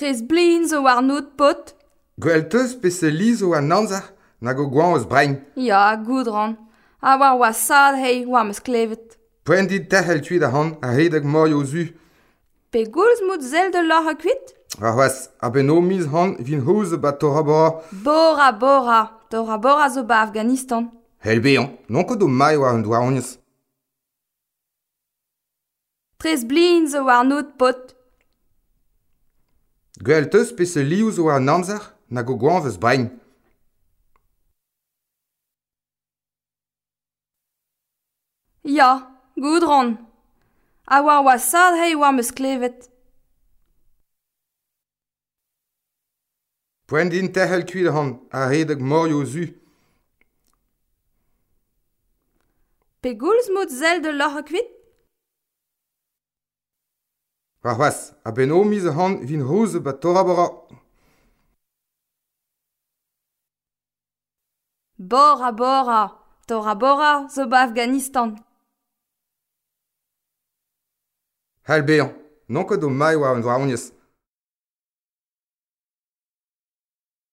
Trez blin zo war not pot. Gwell teus pe se li zo an anzar na go gwan eus brein. Ya, goudran. A war wa sad hei war meus klevet. Poen dit tehel tuit a han a hedeg mori o zu. Pe goulz mout zel de lor a kuit? Ar oas, a ben o miz han vin houze bat Tora Bora. Bora Bora, Tora Bora zo ba Afganistan. Hel beyan, non kodo mai war an doa onez. Trez blin zo war not pot. Gwell teus pe se liou zo an namzer na go gwan veus brein. Ya, goud ran. A war oa sad hei war meus klevet. Poen din tehel kuil han a redeg morio zu. Pe goulz mout zel de lor a kuit? Rahwas, a beno miz han vin rouze bat tora Bora bora, torabora zo ba Afganistan. Hal beyan, non o mai war an dra